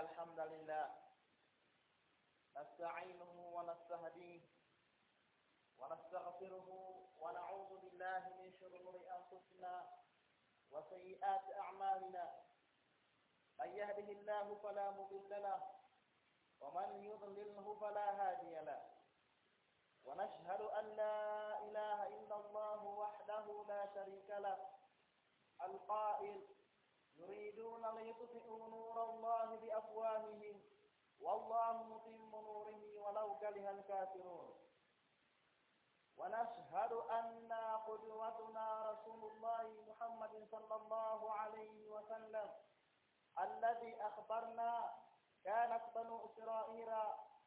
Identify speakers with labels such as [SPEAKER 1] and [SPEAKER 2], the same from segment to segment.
[SPEAKER 1] الحمد لله نستعينه ونستهديه ونستغفره ونعوذ بالله من شرور أنفسنا وسيئات أعمالنا. من يهده الله فلا مضل له ومن يضلله فلا هادي له. ونشهد أن لا إله إلا الله وحده لا شريك له القائل يريدون ليطفئوا نور الله بأفواههم. والله متم نوره ولو كره الكافرون. ونشهد أن قدوتنا رسول الله محمد صلى الله عليه وسلم الذي أخبرنا كانت بنو إسرائيل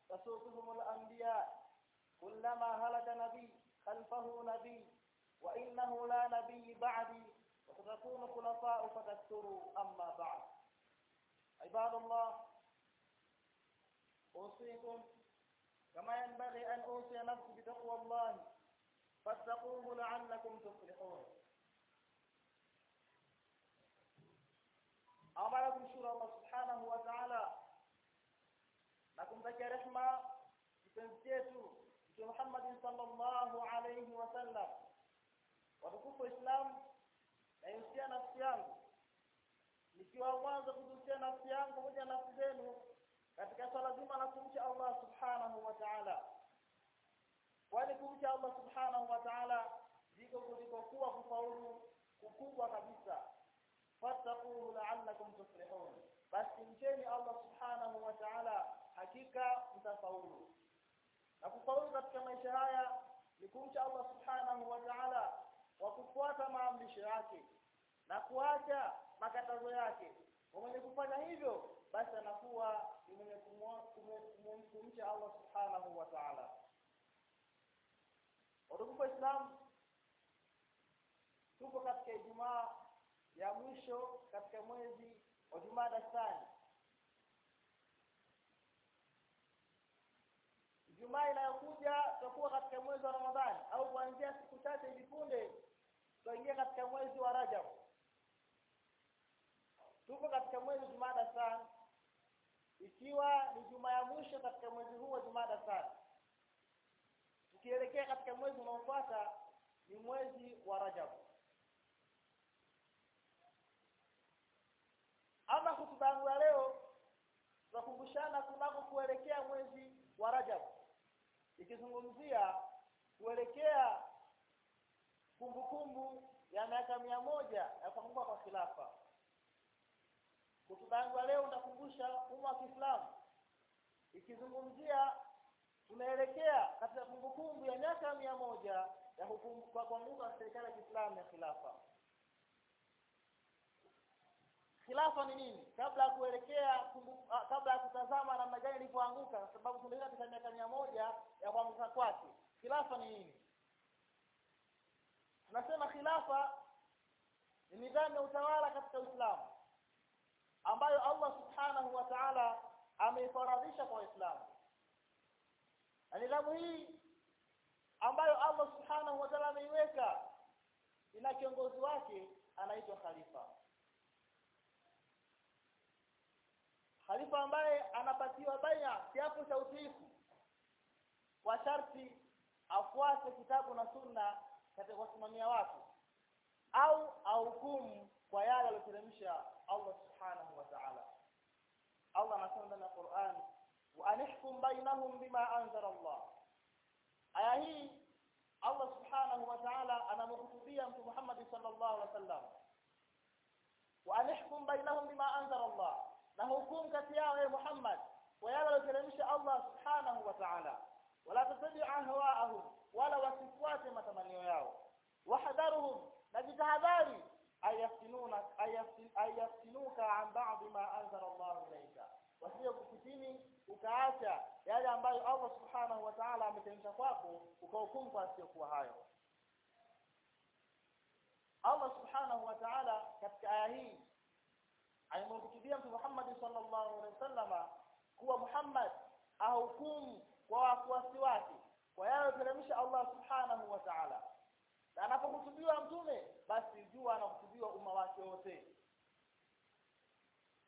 [SPEAKER 1] تسوقهم الأنبياء. كلما هلك نبي خلفه نبي وإنه لا نبي بعدي. وستكون خلفاء فتكثروا أما بعد. عباد الله أوصيكم كما ينبغي أن أوصي نفسي بتقوى الله فاتقوه لعلكم تفلحون. Nikiwa mwanzo kuhusia nafsi yangu pamoja na nafsi zenu katika swala zima la kumcha Allah subhanahu wa ta'ala. Kwani kumcha Allah subhanahu wa ta'ala ndiko kulikokuwa kufaulu kukubwa kabisa. Fattaquhu la'allakum tuflihun. Basi mcheni Allah subhanahu wa ta'ala hakika mtafaulu. Na kufaulu katika maisha haya ni kumcha Allah subhanahu wa ta'ala kwa kufuata maamrisho yake na kuacha makatazo yake kwa mwenye kufanya hivyo basi anakuwa ni mwenye kumcha Allah subhanahu wa ta'ala. Wadugu wa Islam tuko katika Ijumaa ya mwisho katika mwezi wa Jumada Thani Ijumaa inayokuja tutakuwa katika mwezi wa Ramadhani au kuanzia siku chache hivi punde tutaingia katika mwezi wa Rajab. Tuko katika mwezi Jumada Thani ikiwa ni juma ya mwisho katika mwezi huu wa Jumada sana tukielekea katika mwezi unaofuata ni mwezi wa Rajab. Ama hutuba yangu ya leo tunakumbushana kunako kuelekea mwezi wa Rajab ikizungumzia kuelekea kumbukumbu ya miaka mia moja ya kuanguka kwa khilafa yangu ya leo nitakumbusha umma wa Kiislamu. Ikizungumzia tunaelekea katika kumbukumbu ya miaka mia moja ya kwa kuanguka serikali ya Kiislamu ya khilafa. Khilafa ni nini? Kabla ya kuelekea kumbu, a, kabla ya kutazama namna gani ilipoanguka kwa sababu tunaelekea katika miaka mia moja ya kuanguka kwake. Khilafa ni nini? Tunasema khilafa ni nidhamu ya utawala katika Uislamu ambayo Allah subhanahu wa ta'ala ameifaradhisha kwa Waislamu nidhamu hii ambayo Allah subhanahu wa ta'ala ameiweka ina kiongozi wake anaitwa khalifa. Khalifa ambaye anapatiwa baya kiapo cha utiifu kwa sharti afuate kitabu na sunna katika kusimamia watu au ahukumu kwa yale aliyoteremsha Allah Allah anasema ndani ya Qur'an wa anihkum bainahum bima anzala Allah. Aya hii Allah subhanahu wa ta'ala anamhutubia mtu Muhammad sallallahu alaihi wasallam. Wa anihkum bainahum bima anzala Allah. Na hukumu kati yao ya Muhammad kwa yale aliyoteremsha Allah subhanahu wa ta'ala. Wala tattabi' ahwa'ahum wala wasifuate matamanio yao. Wahadharuhum na jitahadhari ayaftinuka an ba'd ma anzala wasije kufitini ukaacha yale ambayo Allah subhanahu wa ta'ala ameteremsha kwako ukahukumu kwa asiyokuwa hayo. Allah subhanahu wa ta'ala katika aya hii alimwambia Mtume Muhammad sallallahu alaihi wasallama kuwa Muhammad ahukumu kwa wafuasi wake kwa yale aliyoteremsha Allah subhanahu wa ta'ala. Na anapohutubiwa mtume basi jua anahutubiwa umma wake wote.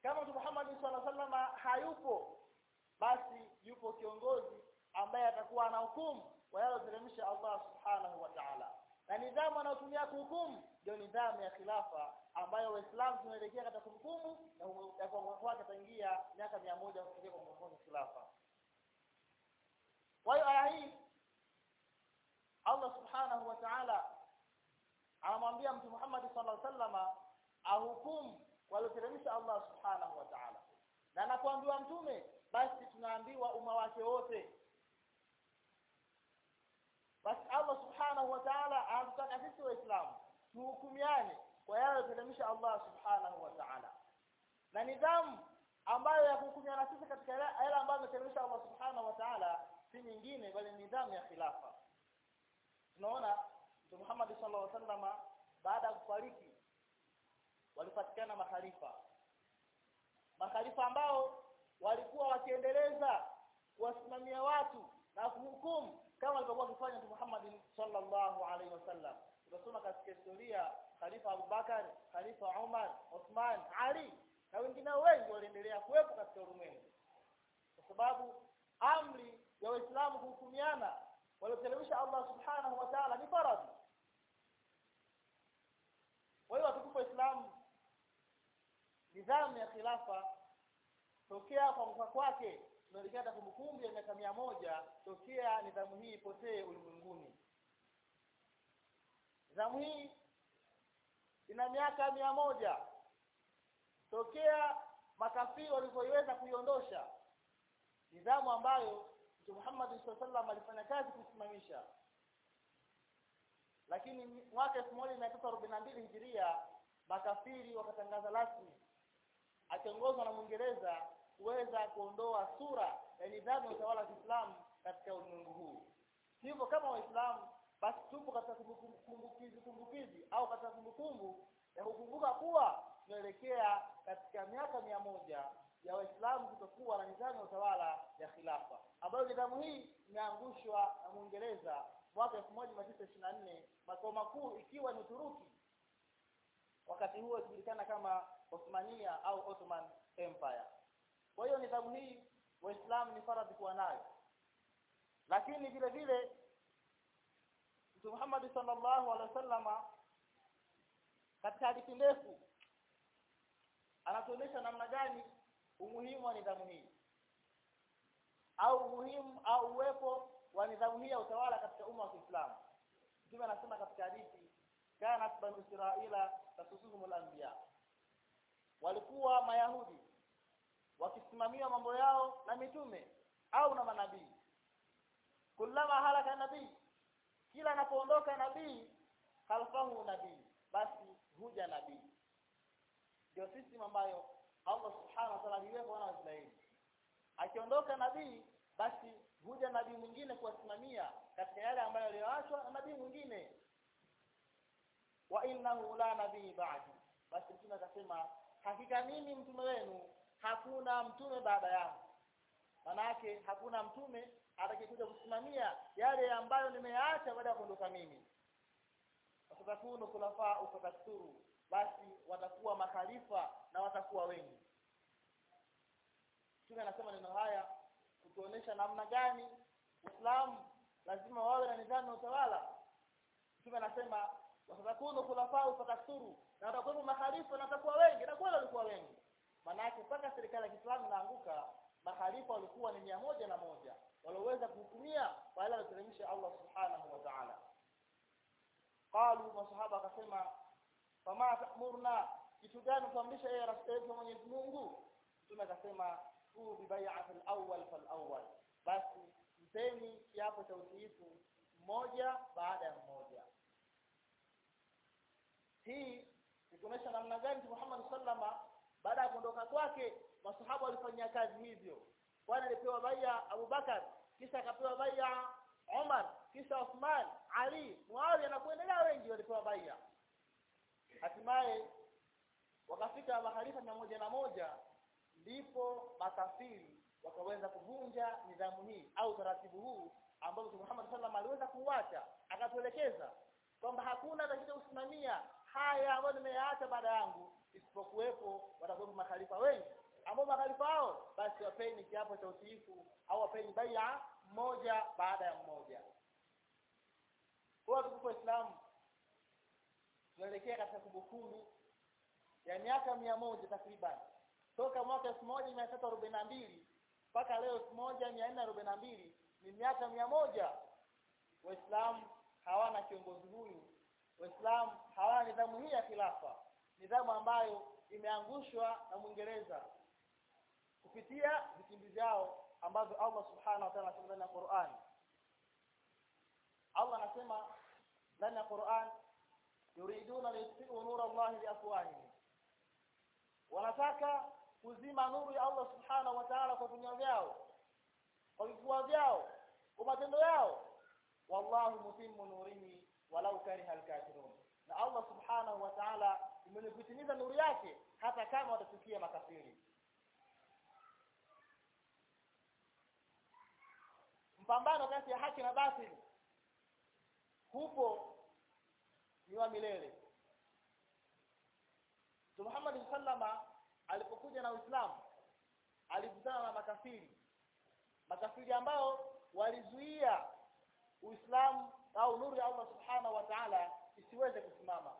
[SPEAKER 1] Kama Mtume Muhammad sallallahu alaihi wasallam hayupo basi yupo kiongozi ambaye atakuwa na hukumu kwa yale aliyoteremsha Allah subhanahu wa ta'ala. Na nidhamu anayotumia kuhukumu ndio nidhamu ya khilafa ambayo waislamu tunaelekea katika kuhukumu na kwa kwake ataingia miaka mia moja kufikia kwa wa khilafa. Kwa hiyo aya hii Allah subhanahu wa ta'ala anamwambia mtu Muhammad sallallahu alaihi wasallam ahukumu walioteremsha Allah subhanahu wa ta'ala na wa mtume? Basi tunaambiwa umma wake wote. Basi Allah subhanahu wa ta'ala anataka sisi waislamu. Tuhukumiane kwa yale aliyoteremsha Allah subhanahu wa ta'ala. Na nidhamu ambayo ya kuhukumiana sisi katika yale ambayo yameteremsha Allah subhanahu wa ta'ala si nyingine bali nidhamu ya khilafa. Tunaona Mtume Muhammad sallallahu alaihi wasallam baada ya kufariki walipatikana makhalifa. Makhalifa ambao walikuwa wakiendeleza kuwasimamia watu na kuhukumu kama alivyokuwa akifanya Mtume Muhammad sallallahu alaihi wasallam. Tunasoma katika historia Khalifa Abu Bakar Khalifa Umar Uthman Ali na wengine wengi waliendelea kuwepo katika ulimwengu. Kwa sababu amri ya Waislamu kuhukumiana walioteremsha Allah subhanahu wa ta'ala ni faradhi. Kwa hiyo watukufu Waislamu nidhamu ya khilafa tokea kwa kufa kwake tunaelekea hata kumbukumbu ya miaka mia moja tokea nidhamu hii ipotee ulimwenguni. Nidhamu hii ina miaka mia moja. Tokea makafiri walivyoiweza kuiondosha nidhamu ambayo Mtume Muhammad sallallahu alifanya kazi kusimamisha lakini mwaka 1942 Hijiria makafiri wakatangaza rasmi akiongozwa na Mwingereza kuweza kuondoa sura ya nidhamu ya utawala wa Kiislamu katika ulimwengu huu. Hivyo kama Waislamu basi tupo katika kumbukizi kumbukizi au katika kumbukumbu ya kukumbuka kuwa tunaelekea katika miaka mia moja ya Waislamu kutokuwa na nidhamu ya utawala ya khilafa ambayo nidhamu hii imeangushwa na Mwingereza mwaka 1924 makao makuu ikiwa ni Uturuki wakati huo ikijulikana kama Osmania au Ottoman Empire. Kwa hiyo nidhamu hii waislamu ni faradhi kuwa nayo. Lakini vile vile Mtume Muhammad sallallahu alaihi wasallama katika hadithi ndefu anatuonyesha namna gani umuhimu wa nidhamu hii. Au umuhimu au uwepo wa nidhamu hii ya utawala katika umma wa Kiislamu. Mtume anasema katika hadithi kana banu Israila tasusuhumul anbiya walikuwa mayahudi wakisimamia mambo yao na mitume au na manabii. Kullama halaka nabii kila anapoondoka nabii khalfahu nabii basi huja nabii. Ndio system ambayo Allah subhanahu wa ta'ala aliweka wana wa Israeli. Akiondoka nabii basi huja nabii mwingine kuwasimamia katika yale ambayo aliyoachwa na nabii mwingine. Wa innahu la nabii ba'di. Basi mtume akasema hakika mimi mtume wenu hakuna mtume baada yangu. Manake hakuna mtume atakayekuja kusimamia yale ambayo nimeyaacha baada ya kuondoka mimi. Watakuwa kulafaa ufatasuru basi watakuwa makhalifa na watakuwa wengi. Mtume anasema neno haya kutuonesha namna gani Uislamu lazima wawe na nidhamu ya utawala. Mtume anasema watakunu khulafa ufatasuru na watakuwa makhalifa na watakuwa wengi na kweli walikuwa wengi. Manake mpaka serikali ya Kiislamu inaanguka mahalifa walikuwa ni mia moja na moja. Walioweza kuhukumia kwa yale aliyoteremsha Allah subhanahu wa ta'ala. Qalu masahaba akasema fama ta'murna kitu gani tuamrisha yeye rafiki wa Mwenyezi Mungu? Mtume akasema tu bi bai'at al-awwal fal-awwal basi mpeni kiapo cha utiifu mmoja baada ya mmoja hii ikuonyesha namna gani Muhammad sallama baada ya kuondoka kwake masahaba walifanya kazi hivyo. Kwani alipewa bai'a Abu Bakar kisha akapewa bai'a Umar kisha Uthman Ali Muawiya na kuendelea wengi walipewa bai'a. Hatimaye wakafika mahalifa mia moja na moja ndipo makafiri wakaweza kuvunja nidhamu hii au taratibu huu ambao Muhammad sallallahu aliweza kuuacha. Akatuelekeza kwamba hakuna atakayekusimamia haya ambayo nimeyaacha baada yangu isipokuwepo watakuwa makhalifa wengi. Ambao makhalifa hao basi wapeni kiapo cha utiifu au wapeni baia mmoja baada ya mmoja. Kwa tukufu Islam tunaelekea katika kumbukumbu ya miaka mia moja takriban. Toka mwaka elfu moja mia tatu arobaini na mbili mpaka leo elfu moja mia nne arobaini na mbili ni miaka mia moja waislamu hawana kiongozi huyu waislamu hawana nidhamu hii ya khilafa. Nidhamu ambayo imeangushwa na mwingereza kupitia vitimbi vyao ambavyo allah subhanahu wa ta'ala anasema ndani ya quran. Allah anasema ndani ya quran yuriduna liyutfi'u nura allahi biafwahihim. Wanataka kuzima nuru ya allah subhanahu wa ta'ala kwa vinywa vyao kwa vifua vyao kwa matendo yao. Wallahu mutimmu nurihi walau kariha alkafirun. Na Allah subhanahu wa ta'ala imenipitimiza nuru yake hata kama watachukia makafiri. Mpambano kati ya haki na batili hupo ni wa milele. Muhammad sallama alipokuja na Uislamu alikutana na makafiri. Makafiri ambao walizuia Uislamu au nuru ya Allah Subhanahu wa Ta'ala isiweze kusimama.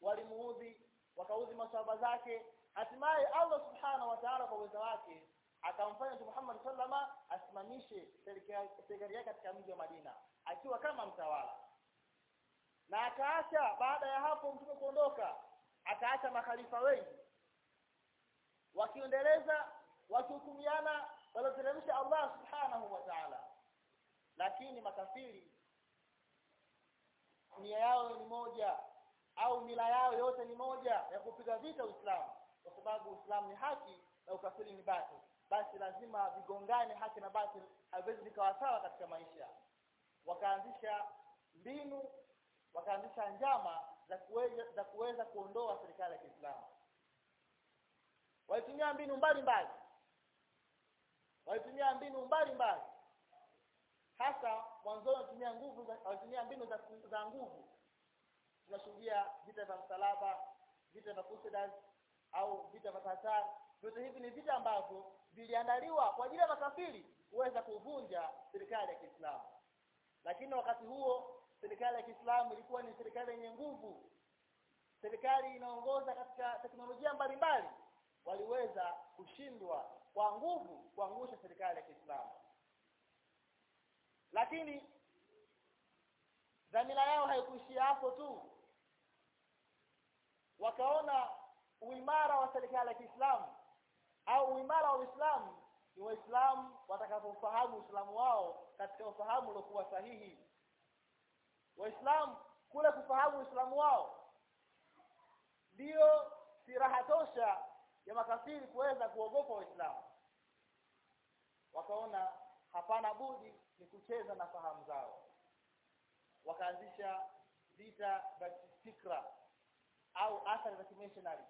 [SPEAKER 1] Walimuudhi, wakaudhi masaba zake, hatimaye Allah Subhanahu wa Ta'ala kwa uwezo wake akamfanya Mtume Muhammad sallama asimamishe serikali yake katika mji wa Madina akiwa kama mtawala. Na akaacha baada ya hapo mtume kuondoka, akaacha makhalifa wengi wakiendeleza wakihukumiana walioteremsha Allah Subhanahu wa Ta'ala lakini makafiri nia yao ni moja au mila yao yote ni moja ya kupiga vita Uislamu. Kwa sababu Uislamu ni haki na ukafiri ni batil. Basi lazima vigongane haki na batil haviwezi vikawa sawa katika maisha. Wakaanzisha mbinu wakaanzisha njama za kuweza za kuweza kuondoa serikali ya Kiislamu. Walitumia mbinu mbalimbali. Walitumia mbinu mbalimbali hasa mwanzo walitumia nguvu za walitumia mbinu za, za nguvu. Tunashuhudia vita vya msalaba vita vya Crusaders au vita vya Tatar vyote hivi ni vita ambavyo viliandaliwa kwa ajili ya makafiri kuweza kuvunja serikali ya Kiislamu. Lakini wakati huo serikali ya Kiislamu ilikuwa ni serikali yenye nguvu. Serikali inaongoza katika teknolojia mbalimbali. Waliweza kushindwa kwa nguvu kuangusha serikali ya Kiislamu lakini dhamira yao haikuishia hapo tu. Wakaona uimara wa serikali ya Kiislamu au uimara wa Uislamu ni Waislamu watakapofahamu Uislamu wao katika ufahamu uliokuwa sahihi. Waislamu kule kufahamu Uislamu wao ndio siraha tosha ya makafiri kuweza kuogopa Waislamu. Wakaona hapana budi ni kucheza na fahamu zao. Wakaanzisha vita vya fikra au athari za kimissionary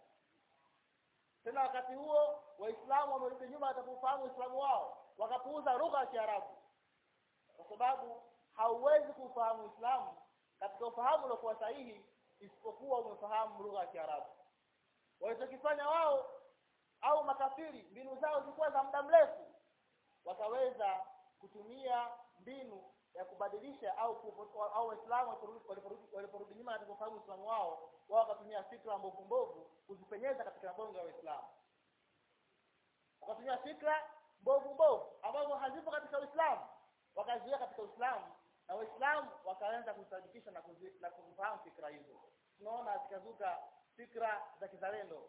[SPEAKER 1] tena wakati huo waislamu wamerudi nyuma watakufahamu uislamu wao. Wakapuuza lugha ya Kiarabu. Kwa sababu hauwezi kufahamu Uislamu katika ufahamu uliokuwa sahihi isipokuwa umefahamu lugha ya Kiarabu. Walichokifanya wao au makafiri mbinu zao zilikuwa za muda mrefu. Wakaweza kutumia mbinu ya kubadilisha au au waislamu waliporudi nyuma katika kufahamu Uislamu wao wao wakatumia fikra mbovu mbovu kuzipenyeza katika mabongo ya Uislamu wakatumia fikra mbovu mbovu ambazo hazipo katika Uislamu wakaziweka katika Uislamu na Waislamu wakaanza kusadikisha na, kuzi, na kufahamu fikra hizo. Tunaona zikazuka fikra za kizalendo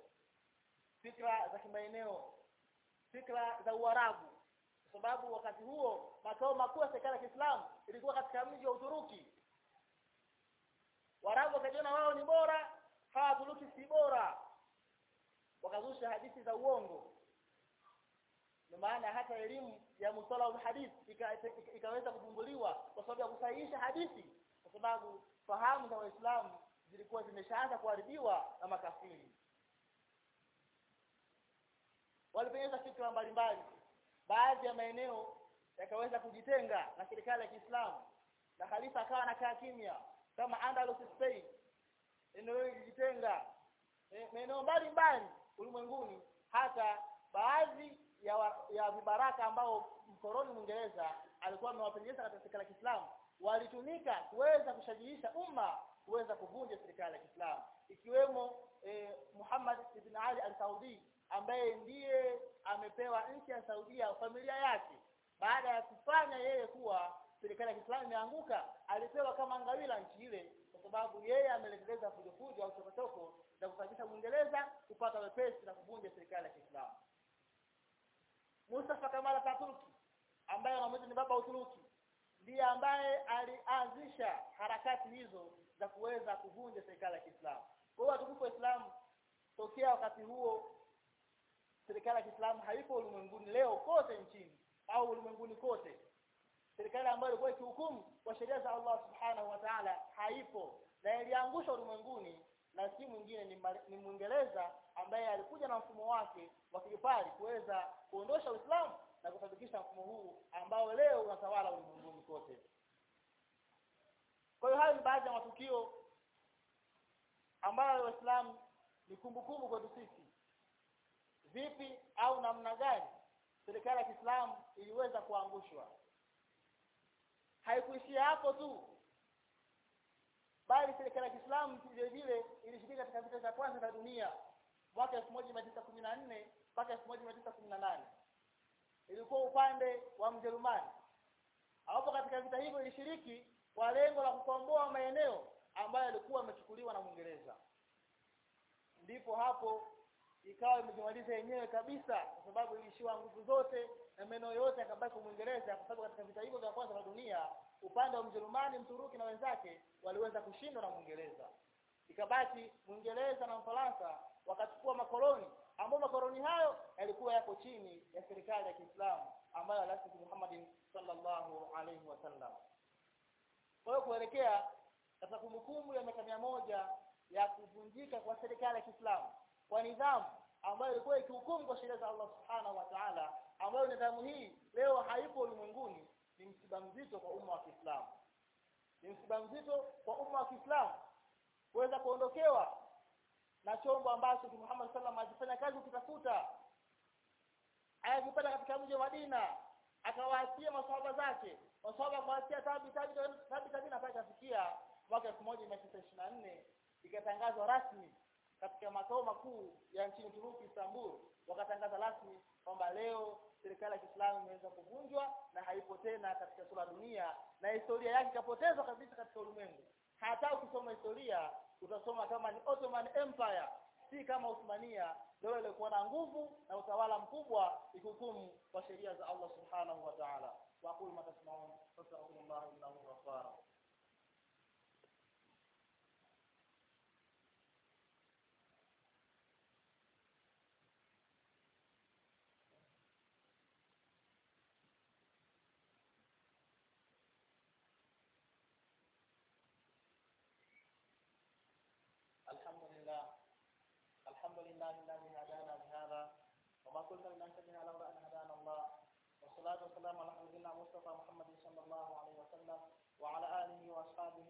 [SPEAKER 1] fikra za kimaeneo fikra za Uarabu sababu wakati huo makao makuu ya serikali ya Kiislamu ilikuwa katika mji wa Uturuki. Warabu wakajiona wao ni bora hawa Turuki si bora. Wakazusha hadithi za uongo. Ndio maana hata elimu ya musala wa hadith ikaweza ika, ika, ika kuvumbuliwa kwa sababu ya kusahihisha hadithi kwa sababu fahamu za waislamu zilikuwa zimeshaanza kuharibiwa na makafiri. Walipenyeza fikra mbalimbali baadhi ya maeneo yakaweza kujitenga na serikali ya Kiislamu. Na khalifa akawa anakaa kimya kama Andalus Spain. Eneo hili e, maeneo mbalimbali ulimwenguni hata baadhi ya, wa, ya vibaraka ambao mkoloni Mwingereza alikuwa amewapelekeza katika serikali ya Kiislamu walitumika kuweza kushajiisha umma kuweza kuvunja serikali ya Kiislamu. Ikiwemo eh, Muhammad ibn Ali al-Saudi ambaye ndiye amepewa nchi ya Saudia familia yake baada ya kufanya yeye kuwa serikali ya Kiislamu imeanguka alipewa kama ngawila nchi ile kwa sababu yeye ameelekeza fujofujo au chokochoko za kufanyisha Uingereza kupata wepesi na kuvunja serikali ya Kiislamu Mustafa Kamal Atatürk ambaye anamwita ni baba Uturuki ndiye ambaye alianzisha harakati hizo za kuweza kuvunja serikali ya Kiislamu. Kwa hiyo watukufu wa Islamu tokea wakati huo serikali ya Kiislamu haipo ulimwenguni leo kote nchini au ulimwenguni kote. Serikali ambayo ilikuwa ikihukumu kwa sheria za Allah Subhanahu wa Ta'ala haipo na iliangusha ulimwenguni na si mwingine ni, Mwingereza ambaye alikuja na mfumo wake wa kibepari kuweza kuondosha Uislamu na kufanikisha mfumo huu ambao leo unatawala ulimwenguni kote. Kwa hiyo hayo ni baadhi ya matukio ambayo Waislamu ni kumbukumbu kwetu sisi. Vipi au namna gani serikali ya Kiislamu iliweza kuangushwa? Haikuishia hapo tu, bali serikali ya Kiislamu vile vile ilishiriki katika vita vya kwanza vya dunia mwaka 1914 mpaka 1918 ilikuwa upande wa Mjerumani hapo katika vita hivyo ilishiriki kwa lengo la kukomboa maeneo ambayo yalikuwa yamechukuliwa na Mwingereza ndipo hapo ikawa imejimaliza yenyewe kabisa kwa sababu ilishiwa nguvu zote na meno yote akabaki kumwingereza Mwingereza kwa sababu katika vita hivyo vya kwanza vya dunia upande wa Mjerumani, Mturuki na wenzake waliweza kushindwa na Mwingereza ikabaki Mwingereza na Mfaransa wakachukua makoloni ambao makoloni hayo yalikuwa yako chini ya serikali ya Kiislamu ambayo alasisi Muhammad sallallahu alaihi wasallam. Kwa hiyo kuelekea katika kumbukumbu ya miaka mia moja ya kuvunjika kwa serikali ya Kiislamu kwa nidhamu ambayo ilikuwa ikihukumu kwa sheria za Allah Subhanahu wa Ta'ala, ambayo nidhamu hii leo haipo ulimwenguni, ni msiba mzito kwa umma wa Kiislamu, ni msiba mzito kwa umma wa Kiislamu kuweza kuondokewa na chombo ambacho Muhammad sallam alifanya kazi kutafuta ayakipata katika mji wa Madina akawaachia maswahaba zake. Maswahaba akawaachia tabi tabi tabi tabi mpaka kafikia mwaka 1924 ikatangazwa rasmi katika makao makuu ya nchini turuki Istanbul wakatangaza rasmi kwamba leo serikali ya Kiislamu imeweza kuvunjwa na haipo tena katika sura dunia na historia yake ikapotezwa kabisa katika ulimwengu. Hata ukisoma historia utasoma kama ni Ottoman Empire si kama Uthmania dola ilikuwa na nguvu na utawala mkubwa ikihukumu kwa sheria za Allah subhanahu wa ta'ala. Wa aqulu ma tasma'un fastaghfirullah innahu ghafar الله الذي هدانا لهذا وما قلت لنهتدي على إن هدانا الله. والصلاة والسلام على نبينا مصطفى محمد صلى الله عليه وسلم وعلى آله وأصحابه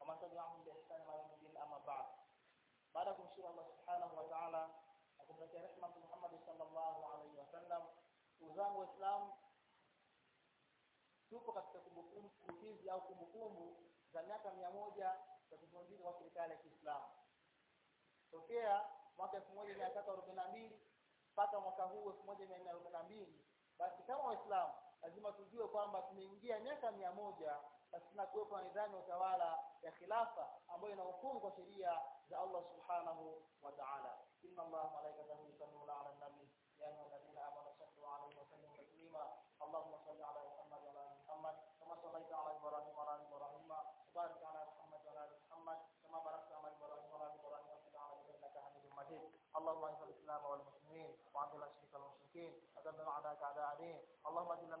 [SPEAKER 1] ومن تبعهم بإحسان إلى يوم الدين أما بعد. بعدكم شكر الله سبحانه وتعالى وكبرك رحمة محمد صلى الله عليه وسلم وزام الاسلام tupo katika kumbukumbu kumbukizi au kumbukumbu za miaka mia moja za kufunzika kwa serikali ya kiislamu tokea mwaka 1342 mpaka mwaka huu 1442 basi kama waislamu lazima tujue kwamba tumeingia miaka mia moja pasina kuwepo na nidhamu ya utawala ya khilafa ambayo inahukumu kwa sheria za Allah subhanahu wa ta'ala. Inna Allah malaikatahu اللهم اعز الاسلام والمسلمين واذل الشرك والمشركين ودمر اعداءك اعداء الدين اللهم اجعل لنا خلافه راشده اللهم اجعل